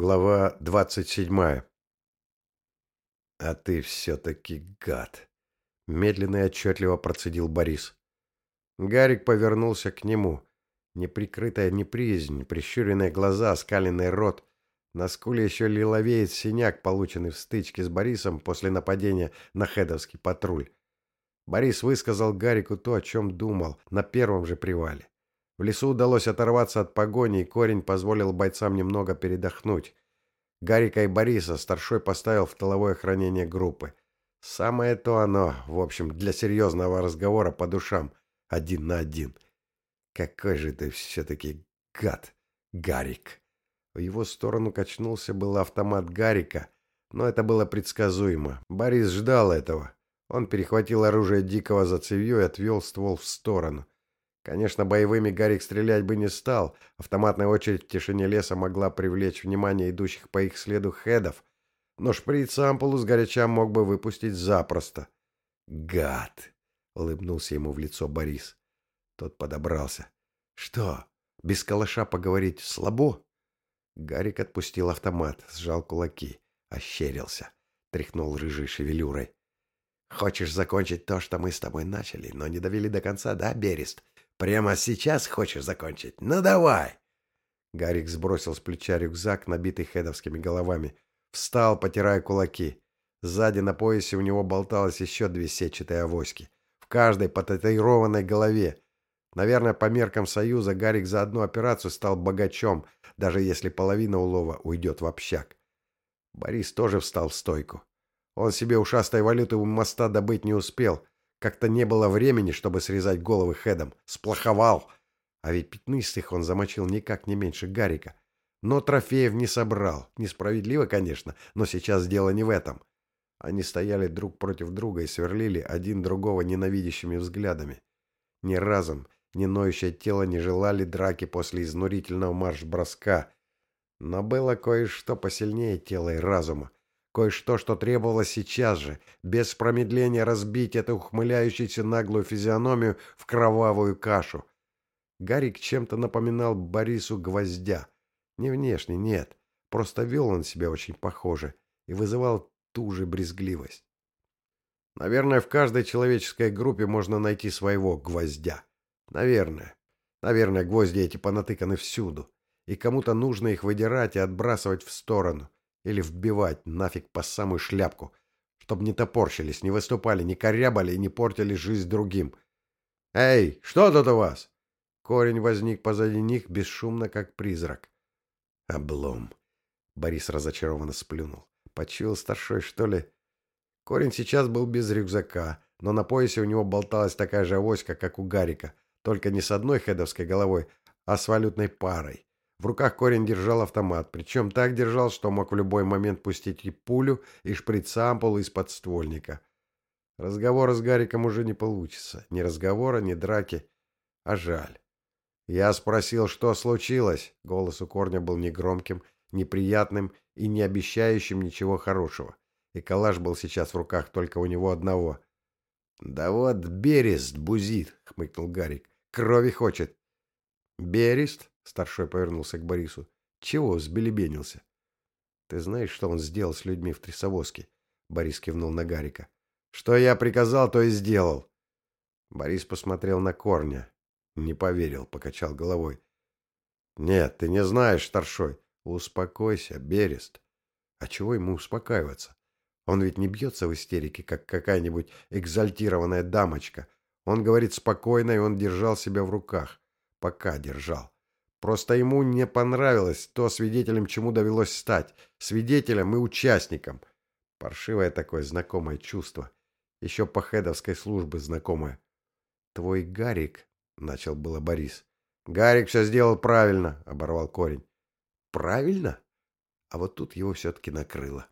Глава двадцать седьмая. «А ты все-таки гад!» — медленно и отчетливо процедил Борис. Гарик повернулся к нему. Неприкрытая неприязнь, прищуренные глаза, скаленный рот. На скуле еще лиловеет синяк, полученный в стычке с Борисом после нападения на хедовский патруль. Борис высказал Гарику то, о чем думал, на первом же привале. В лесу удалось оторваться от погони, и корень позволил бойцам немного передохнуть. Гарика и Бориса старшой поставил в тыловое хранение группы. Самое то оно, в общем, для серьезного разговора по душам, один на один. Какой же ты все-таки гад, Гарик. В его сторону качнулся был автомат Гарика, но это было предсказуемо. Борис ждал этого. Он перехватил оружие Дикого за цевью и отвел ствол в сторону. Конечно, боевыми Гарик стрелять бы не стал. Автоматная очередь в тишине леса могла привлечь внимание идущих по их следу хедов. Но шприц-ампулу с горяча мог бы выпустить запросто. «Гад!» — улыбнулся ему в лицо Борис. Тот подобрался. «Что, без калаша поговорить слабо?» Гарик отпустил автомат, сжал кулаки, ощерился, тряхнул рыжей шевелюрой. «Хочешь закончить то, что мы с тобой начали, но не довели до конца, да, Берест? Прямо сейчас хочешь закончить? Ну давай!» Гарик сбросил с плеча рюкзак, набитый хедовскими головами. Встал, потирая кулаки. Сзади на поясе у него болталось еще две сетчатые авоськи. В каждой по татуированной голове. Наверное, по меркам Союза Гарик за одну операцию стал богачом, даже если половина улова уйдет в общак. Борис тоже встал в стойку. Он себе ушастой валюты у моста добыть не успел, как-то не было времени, чтобы срезать головы хедом. Сплоховал. А ведь пятнистых он замочил никак не меньше Гарика. Но трофеев не собрал. Несправедливо, конечно, но сейчас дело не в этом. Они стояли друг против друга и сверлили один другого ненавидящими взглядами. Ни разом, ни ноющее тело не желали драки после изнурительного марш-броска. Но было кое-что посильнее тела и разума. Кое-что, что требовалось сейчас же, без промедления разбить эту ухмыляющуюся наглую физиономию в кровавую кашу. Гарик чем-то напоминал Борису Гвоздя. Не внешне, нет. Просто вел он себя очень похоже и вызывал ту же брезгливость. Наверное, в каждой человеческой группе можно найти своего гвоздя. Наверное. Наверное, гвозди эти понатыканы всюду. И кому-то нужно их выдирать и отбрасывать в сторону. Или вбивать нафиг по самую шляпку, чтобы не топорщились, не выступали, не корябали и не портили жизнь другим. «Эй, что тут у вас?» Корень возник позади них, бесшумно, как призрак. «Облом!» Борис разочарованно сплюнул. «Почуял старшой, что ли?» Корень сейчас был без рюкзака, но на поясе у него болталась такая же авоська, как у Гарика, только не с одной хедовской головой, а с валютной парой. В руках корень держал автомат, причем так держал, что мог в любой момент пустить и пулю, и шприц-ампулу из подствольника. Разговора с Гариком уже не получится. Ни разговора, ни драки. А жаль. Я спросил, что случилось. Голос у корня был негромким, неприятным и не обещающим ничего хорошего. И калаш был сейчас в руках только у него одного. «Да вот Берест бузит», — хмыкнул Гарик. «Крови хочет». «Берест?» Старшой повернулся к Борису. Чего взбелебенился? Ты знаешь, что он сделал с людьми в трясовозке? Борис кивнул на Гарика. Что я приказал, то и сделал. Борис посмотрел на Корня. Не поверил, покачал головой. Нет, ты не знаешь, старшой. Успокойся, Берест. А чего ему успокаиваться? Он ведь не бьется в истерике, как какая-нибудь экзальтированная дамочка. Он говорит спокойно, и он держал себя в руках. Пока держал. Просто ему не понравилось то, свидетелем чему довелось стать. Свидетелем и участником. Паршивое такое знакомое чувство. Еще по хедовской службе знакомое. «Твой Гарик», — начал было Борис. «Гарик все сделал правильно», — оборвал корень. «Правильно?» А вот тут его все-таки накрыло.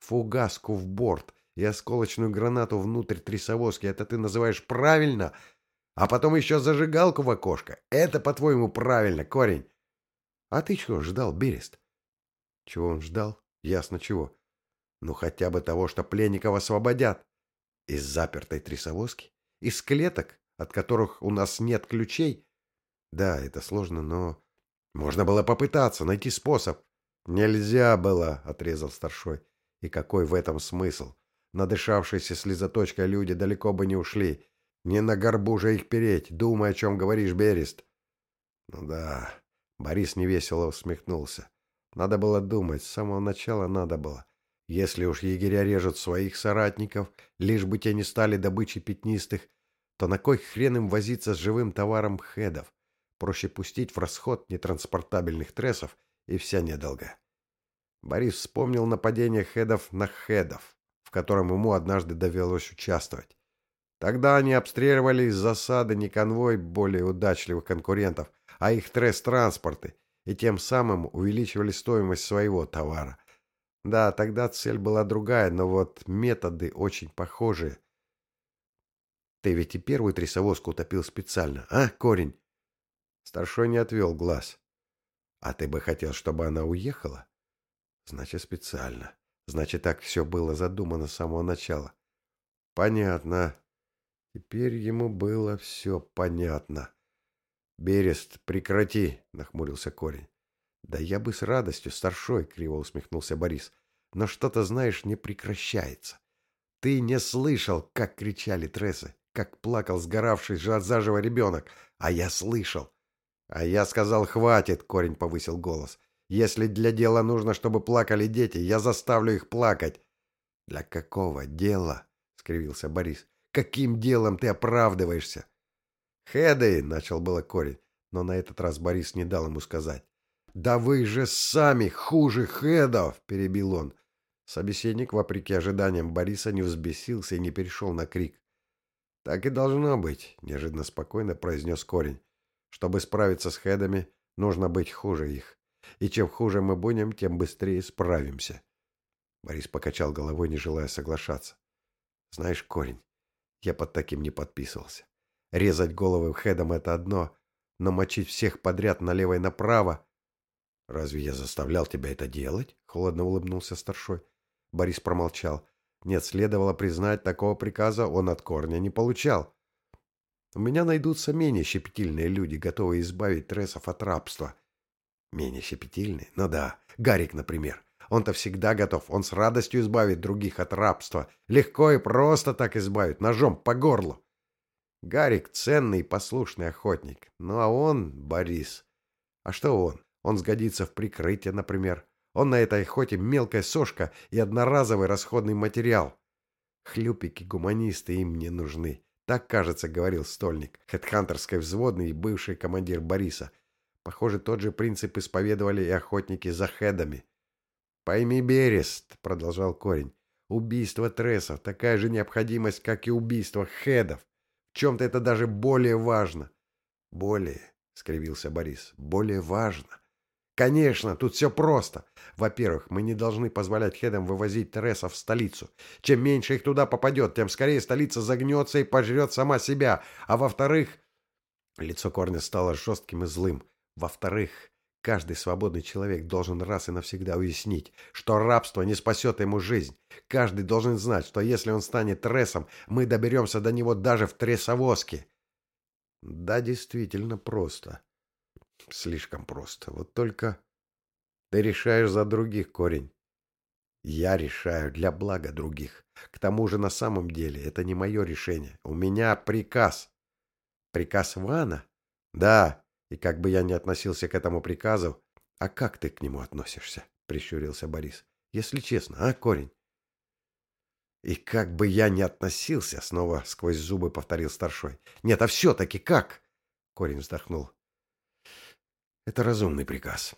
Фугаску в борт и осколочную гранату внутрь трясовозки. Это ты называешь правильно? А потом еще зажигалку в окошко. Это, по-твоему, правильно, корень. А ты чего ждал, Берест? Чего он ждал? Ясно чего. Ну, хотя бы того, что пленников освободят. Из запертой трясовозки? Из клеток, от которых у нас нет ключей? Да, это сложно, но... Можно было попытаться, найти способ. Нельзя было, отрезал старшой. И какой в этом смысл? Надышавшиеся слезоточкой люди далеко бы не ушли. Не на горбу же их переть, думай, о чем говоришь, Берест. Ну да, Борис невесело усмехнулся. Надо было думать, с самого начала надо было. Если уж егеря режут своих соратников, лишь бы те не стали добычей пятнистых, то на кой хрен им возиться с живым товаром хедов? Проще пустить в расход нетранспортабельных трессов и вся недолга. Борис вспомнил нападение хедов на хедов, в котором ему однажды довелось участвовать. Тогда они обстреливали из засады не конвой более удачливых конкурентов, а их тресс-транспорты, и тем самым увеличивали стоимость своего товара. Да, тогда цель была другая, но вот методы очень похожие. Ты ведь и первую трясовозку утопил специально, а, корень? Старшой не отвел глаз. А ты бы хотел, чтобы она уехала? Значит, специально. Значит, так все было задумано с самого начала. Понятно. Теперь ему было все понятно. «Берест, прекрати!» — нахмурился корень. «Да я бы с радостью, старшой!» — криво усмехнулся Борис. «Но что-то, знаешь, не прекращается. Ты не слышал, как кричали трессы, как плакал сгоравший заживо ребенок, а я слышал. А я сказал, хватит!» — корень повысил голос. «Если для дела нужно, чтобы плакали дети, я заставлю их плакать». «Для какого дела?» — скривился Борис. «Каким делом ты оправдываешься?» «Хеды!» — начал было корень, но на этот раз Борис не дал ему сказать. «Да вы же сами хуже хедов!» — перебил он. Собеседник, вопреки ожиданиям Бориса, не взбесился и не перешел на крик. «Так и должно быть», — неожиданно спокойно произнес корень. «Чтобы справиться с хедами, нужно быть хуже их. И чем хуже мы будем, тем быстрее справимся». Борис покачал головой, не желая соглашаться. «Знаешь, корень, я под таким не подписывался. Резать головы хедом — это одно, но мочить всех подряд налево и направо... «Разве я заставлял тебя это делать?» — холодно улыбнулся старшой. Борис промолчал. Нет, следовало признать, такого приказа он от корня не получал. У меня найдутся менее щепетильные люди, готовые избавить трессов от рабства. Менее щепетильные? Ну да. Гарик, например. Он-то всегда готов. Он с радостью избавит других от рабства. Легко и просто так избавит. Ножом по горлу. Гарик — ценный и послушный охотник. Ну а он, Борис... А что он? Он сгодится в прикрытие, например. Он на этой охоте мелкая сошка и одноразовый расходный материал. Хлюпики-гуманисты им не нужны. Так, кажется, говорил стольник, хедхантерской взводный и бывший командир Бориса. Похоже, тот же принцип исповедовали и охотники за хедами. «Пойми, Берест», — продолжал корень, — «убийство трессов — такая же необходимость, как и убийство хедов чем-то это даже более важно. Более, скривился Борис, более важно. Конечно, тут все просто. Во-первых, мы не должны позволять хедам вывозить Тереса в столицу. Чем меньше их туда попадет, тем скорее столица загнется и пожрет сама себя. А во-вторых... Лицо Корня стало жестким и злым. Во-вторых, Каждый свободный человек должен раз и навсегда уяснить, что рабство не спасет ему жизнь. Каждый должен знать, что если он станет трессом, мы доберемся до него даже в трессовозке. Да, действительно просто. Слишком просто. Вот только ты решаешь за других, корень. Я решаю для блага других. К тому же на самом деле это не мое решение. У меня приказ. Приказ Вана? Да, и как бы я ни относился к этому приказу... — А как ты к нему относишься? — прищурился Борис. — Если честно, а, корень? — И как бы я ни относился, — снова сквозь зубы повторил старшой. — Нет, а все-таки как? — корень вздохнул. — Это разумный приказ.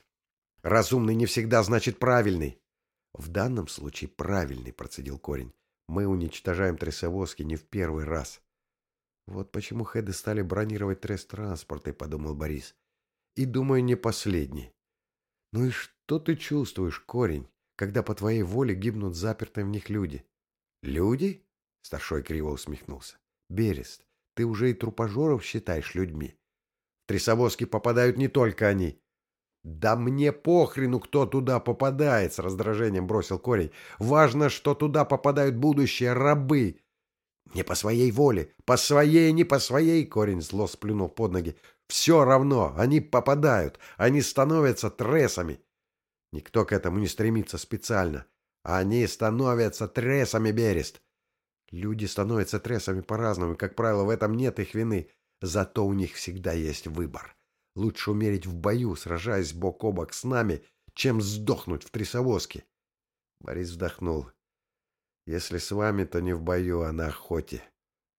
Разумный не всегда значит правильный. — В данном случае правильный, — процедил корень. Мы уничтожаем трясовозки не в первый раз. Вот почему хеды стали бронировать тресс-транспорты, подумал Борис. И думаю, не последний. Ну и что ты чувствуешь, корень, когда по твоей воле гибнут запертые в них люди? Люди? Старшой криво усмехнулся. Берест, ты уже и трупожоров считаешь людьми. В трясовозки попадают не только они. «Да мне похрену, кто туда попадает!» — с раздражением бросил корень. «Важно, что туда попадают будущие рабы, «Не по своей воле! По своей, не по своей!» Корень зло сплюнул под ноги. «Все равно! Они попадают! Они становятся трессами!» Никто к этому не стремится специально. Они становятся тресами, Берест. Люди становятся тресами по-разному, как правило, в этом нет их вины. Зато у них всегда есть выбор. Лучше умереть в бою, сражаясь бок о бок с нами, чем сдохнуть в трясовозке. Борис вздохнул. Если с вами, то не в бою, а на охоте.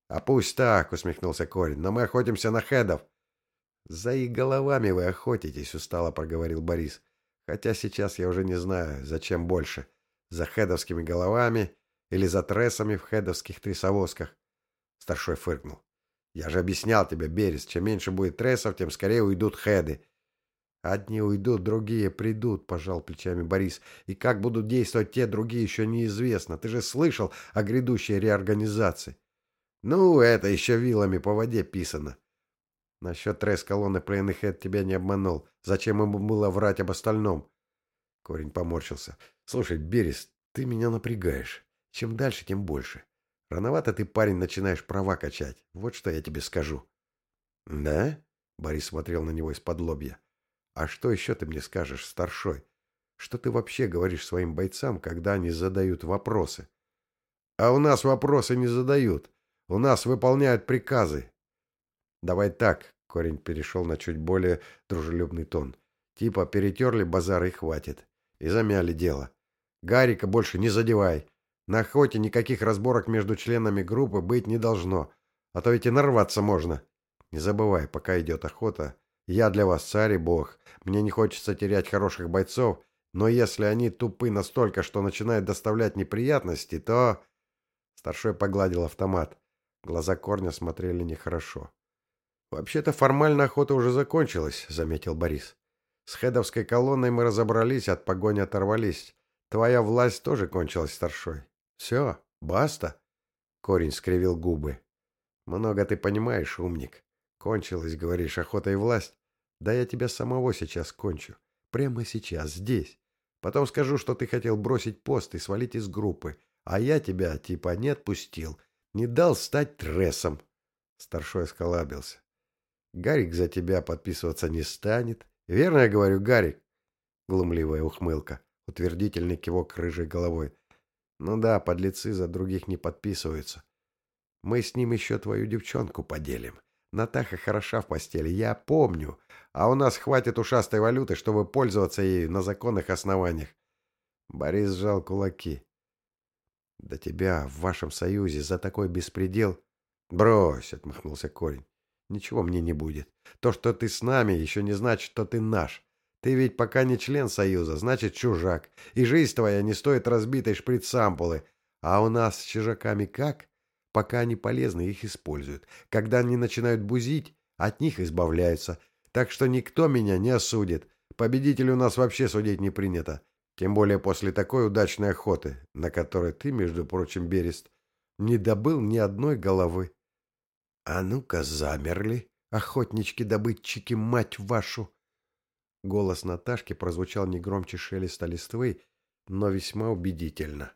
А пусть так, усмехнулся Корень, но мы охотимся на хедов. За их головами вы охотитесь, устало проговорил Борис. Хотя сейчас я уже не знаю, зачем больше. За хедовскими головами или за трессами в хедовских трясовозках. Старшой фыркнул. Я же объяснял тебе, Берес, чем меньше будет трессов, тем скорее уйдут хеды. Одни уйдут, другие придут, пожал плечами Борис. И как будут действовать те другие, еще неизвестно. Ты же слышал о грядущей реорганизации. Ну, это еще вилами по воде писано. Насчет тресс колонны пленных Хед тебя не обманул. Зачем ему было врать об остальном? Корень поморщился. Слушай, Берес, ты меня напрягаешь. Чем дальше, тем больше. Рановато ты, парень, начинаешь права качать. Вот что я тебе скажу. Да? Борис смотрел на него из-под лобья. А что еще ты мне скажешь, старшой? Что ты вообще говоришь своим бойцам, когда они задают вопросы? А у нас вопросы не задают. У нас выполняют приказы. Давай так, корень перешел на чуть более дружелюбный тон. Типа перетерли базар и хватит. И замяли дело. Гарика больше не задевай. На охоте никаких разборок между членами группы быть не должно, а то ведь и нарваться можно. Не забывай, пока идет охота, я для вас царь и бог. Мне не хочется терять хороших бойцов, но если они тупы настолько, что начинают доставлять неприятности, то...» Старшой погладил автомат. Глаза корня смотрели нехорошо. «Вообще-то формально охота уже закончилась», — заметил Борис. «С хедовской колонной мы разобрались, от погони оторвались. Твоя власть тоже кончилась, старшой. Все, баста. Корень скривил губы. Много ты понимаешь, умник. Кончилась, говоришь, охота и власть. Да я тебя самого сейчас кончу. Прямо сейчас, здесь. Потом скажу, что ты хотел бросить пост и свалить из группы. А я тебя, типа, не отпустил. Не дал стать трессом. Старшой сколабился. Гарик за тебя подписываться не станет. Верно я говорю, Гарик? Глумливая ухмылка. Утвердительный кивок рыжей головой. Ну да, подлецы за других не подписываются. Мы с ним еще твою девчонку поделим. Натаха хороша в постели, я помню. А у нас хватит ушастой валюты, чтобы пользоваться ею на законных основаниях. Борис сжал кулаки. Да тебя в вашем союзе за такой беспредел... Брось, отмахнулся корень. Ничего мне не будет. То, что ты с нами, еще не значит, что ты наш. Ты ведь пока не член Союза, значит чужак. И жизнь твоя не стоит разбитой шприц-сампулы. А у нас с чужаками как? Пока они полезны, их используют. Когда они начинают бузить, от них избавляются. Так что никто меня не осудит. Победителю нас вообще судить не принято. Тем более после такой удачной охоты, на которой ты, между прочим, Берест, не добыл ни одной головы. А ну-ка замерли, охотнички-добытчики, мать вашу! Голос Наташки прозвучал не громче шелеста листвы, но весьма убедительно.